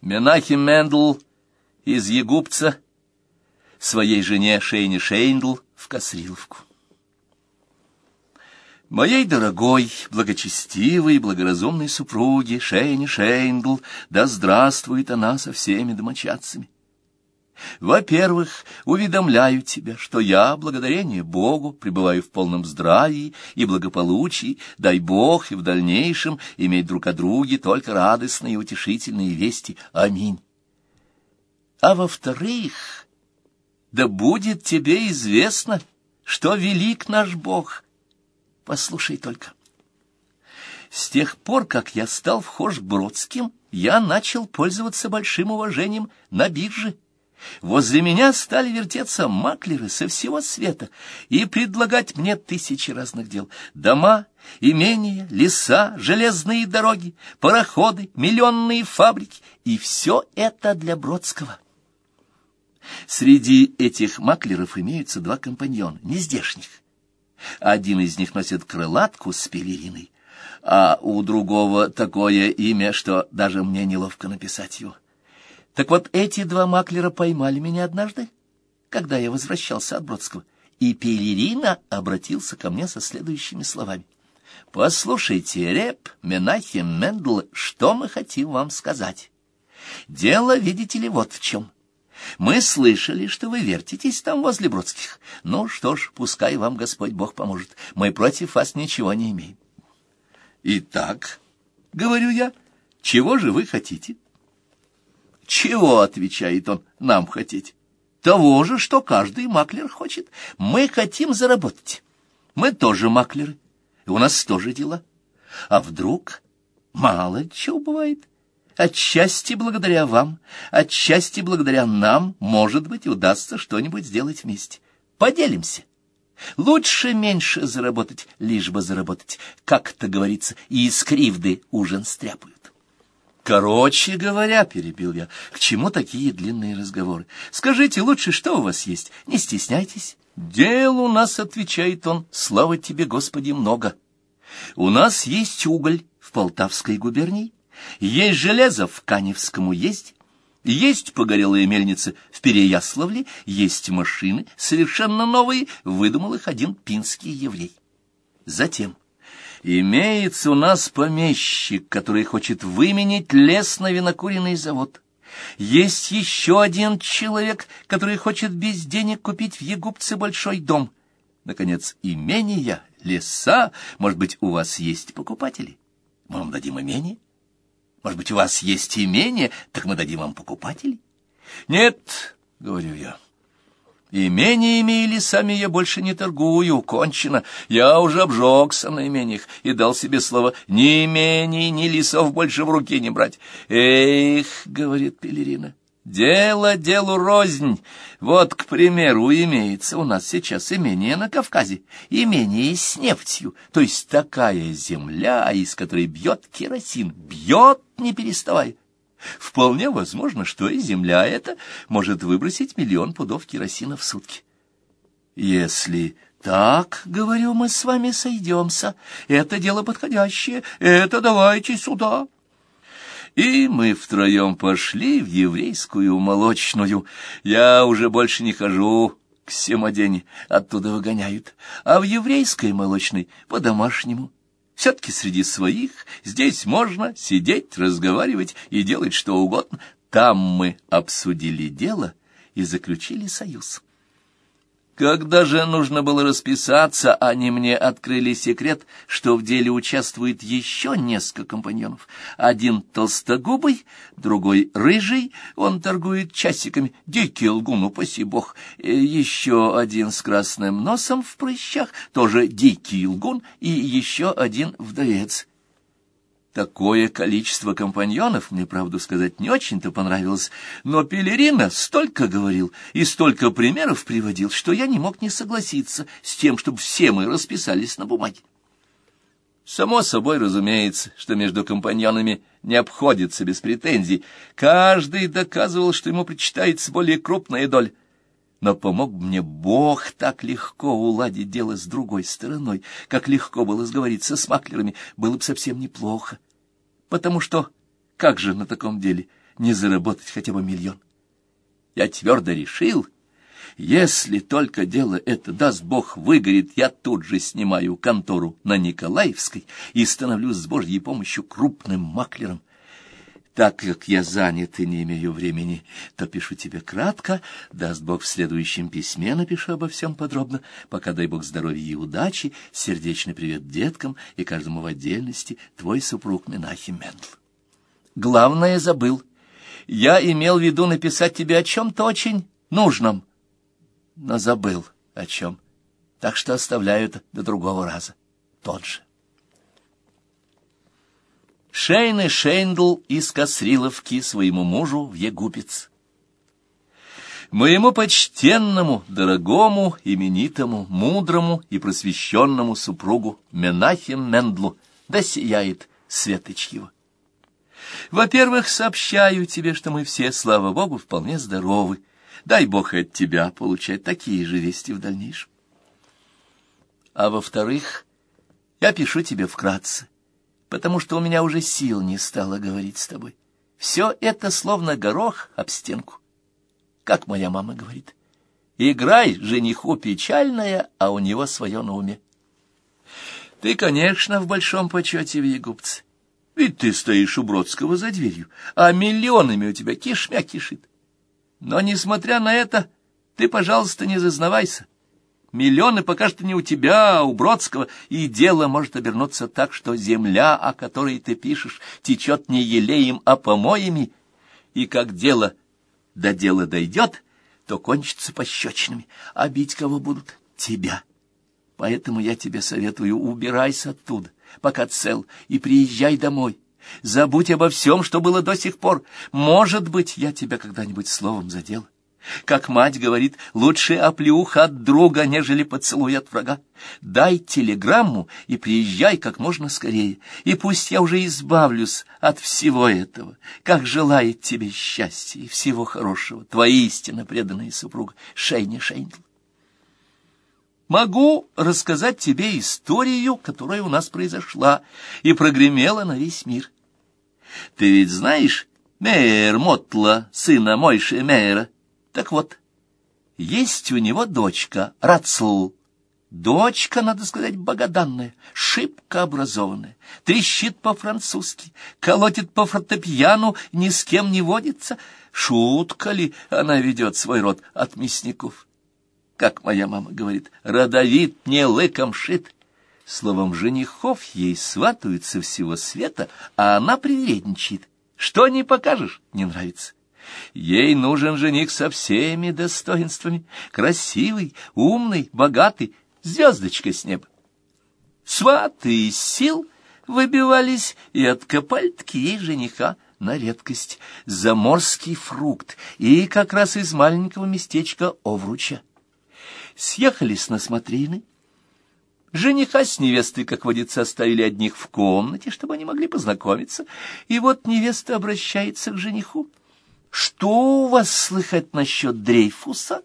Менахем Мендл из Егупца своей жене Шейне Шейндл в Касриловку. Моей дорогой, благочестивой, благоразумной супруге Шейне Шейндл, да здравствует она со всеми домочадцами. Во-первых, уведомляю тебя, что я, благодарение Богу, пребываю в полном здравии и благополучии, дай Бог и в дальнейшем иметь друг о друге только радостные и утешительные вести. Аминь. А во-вторых, да будет тебе известно, что велик наш Бог. Послушай только. С тех пор, как я стал вхож Бродским, я начал пользоваться большим уважением на бирже. Возле меня стали вертеться маклеры со всего света и предлагать мне тысячи разных дел. Дома, имения, леса, железные дороги, пароходы, миллионные фабрики. И все это для Бродского. Среди этих маклеров имеются два компаньона, нездешних. Один из них носит крылатку с пелериной, а у другого такое имя, что даже мне неловко написать его. Так вот, эти два маклера поймали меня однажды, когда я возвращался от Бродского, и Пелерина обратился ко мне со следующими словами. «Послушайте, Реп, Менахим, Мендл, что мы хотим вам сказать? Дело, видите ли, вот в чем». Мы слышали, что вы вертитесь там возле Бродских. Ну что ж, пускай вам Господь Бог поможет. Мы против вас ничего не имеем. Итак, говорю я, чего же вы хотите? «Чего?» — отвечает он, — «нам хотеть». «Того же, что каждый маклер хочет. Мы хотим заработать. Мы тоже маклеры, и у нас тоже дела. А вдруг мало чего бывает?» Отчасти благодаря вам, отчасти благодаря нам, может быть, удастся что-нибудь сделать вместе. Поделимся. Лучше меньше заработать, лишь бы заработать. Как это говорится, и из кривды ужин стряпают. Короче говоря, перебил я, к чему такие длинные разговоры? Скажите лучше, что у вас есть, не стесняйтесь. Дел у нас, отвечает он, слава тебе, Господи, много. У нас есть уголь в Полтавской губернии, есть железо в Каневском уезде, есть погорелые мельницы в Переяславле, есть машины, совершенно новые, выдумал их один пинский еврей. Затем Имеется у нас помещик, который хочет выменить лес на винокуренный завод. Есть еще один человек, который хочет без денег купить в Егупце большой дом. Наконец, имения, леса, может быть, у вас есть покупатели? Мы вам дадим имение? Может быть, у вас есть имение, так мы дадим вам покупателей? Нет, — говорю я, — Имениями и лесами я больше не торгую, кончено. Я уже обжегся на имениях и дал себе слово ни имений, ни лесов больше в руки не брать. Эх, — говорит Пелерина, — дело делу рознь. Вот, к примеру, имеется у нас сейчас имение на Кавказе, имение с нефтью, то есть такая земля, из которой бьет керосин, бьет не переставая. Вполне возможно, что и земля эта может выбросить миллион пудов керосина в сутки. Если так, говорю, мы с вами сойдемся, это дело подходящее, это давайте сюда. И мы втроем пошли в еврейскую молочную. Я уже больше не хожу к Семодене, оттуда выгоняют, а в еврейской молочной по-домашнему. Все-таки среди своих здесь можно сидеть, разговаривать и делать что угодно. Там мы обсудили дело и заключили союз. Когда же нужно было расписаться, они мне открыли секрет, что в деле участвует еще несколько компаньонов. Один толстогубый, другой рыжий, он торгует часиками, дикий лгун, упаси бог. Э, еще один с красным носом в прыщах, тоже дикий лгун, и еще один вдовец. Такое количество компаньонов, мне правду сказать, не очень-то понравилось, но Пелерина столько говорил и столько примеров приводил, что я не мог не согласиться с тем, чтобы все мы расписались на бумаге. Само собой разумеется, что между компаньонами не обходится без претензий. Каждый доказывал, что ему причитается более крупная доля. Но помог мне Бог так легко уладить дело с другой стороной, как легко было сговориться с маклерами, было бы совсем неплохо потому что как же на таком деле не заработать хотя бы миллион. Я твердо решил, если только дело это, даст Бог, выгорит, я тут же снимаю контору на Николаевской и становлюсь с Божьей помощью крупным маклером. Так как я занят и не имею времени, то пишу тебе кратко, даст Бог в следующем письме напишу обо всем подробно, пока дай Бог здоровья и удачи, сердечный привет деткам и каждому в отдельности, твой супруг Менахим Мендл. Главное забыл. Я имел в виду написать тебе о чем-то очень нужном, но забыл о чем, так что оставляю это до другого раза. Тот же. Шейны Шейндл из Косриловки своему мужу в Егупец. Моему почтенному, дорогому, именитому, мудрому и просвещенному супругу Менахем Мендлу да сияет светоч его. Во-первых, сообщаю тебе, что мы все, слава Богу, вполне здоровы. Дай Бог от тебя получать такие же вести в дальнейшем. А во-вторых, я пишу тебе вкратце потому что у меня уже сил не стало говорить с тобой. Все это словно горох об стенку. Как моя мама говорит, играй жениху печальная, а у него свое на уме. Ты, конечно, в большом почете в Егупце. Ведь ты стоишь у Бродского за дверью, а миллионами у тебя кишмя кишит. Но, несмотря на это, ты, пожалуйста, не зазнавайся. Миллионы пока что не у тебя, а у Бродского, и дело может обернуться так, что земля, о которой ты пишешь, течет не елеем, а помоями, и как дело до дела дойдет, то кончится пощечинами, а бить кого будут? Тебя. Поэтому я тебе советую, убирайся оттуда, пока цел, и приезжай домой. Забудь обо всем, что было до сих пор. Может быть, я тебя когда-нибудь словом задел. Как мать говорит, лучше оплеуха от друга, нежели поцелуй от врага. Дай телеграмму и приезжай как можно скорее, и пусть я уже избавлюсь от всего этого, как желает тебе счастья и всего хорошего, твоя истинно преданная супруга Шейни Шейндл. Могу рассказать тебе историю, которая у нас произошла и прогремела на весь мир. Ты ведь знаешь Мейер Мотла, сына Мойши Мейера? Так вот, есть у него дочка, Рацл. Дочка, надо сказать, богоданная, шибко образованная, трещит по-французски, колотит по фортепиану, ни с кем не водится. Шутка ли она ведет свой род от мясников? Как моя мама говорит, родовит не лыком шит. Словом, женихов ей сватаются всего света, а она привередничает. Что не покажешь, не нравится. Ей нужен жених со всеми достоинствами, красивый, умный, богатый, звездочка с неба. Сваты из сил выбивались и откопали-таки ей жениха на редкость, заморский фрукт, и как раз из маленького местечка Овруча. Съехались на смотрины, Жениха с невестой, как водится, оставили одних в комнате, чтобы они могли познакомиться, и вот невеста обращается к жениху. Что у вас слыхать насчет Дрейфуса?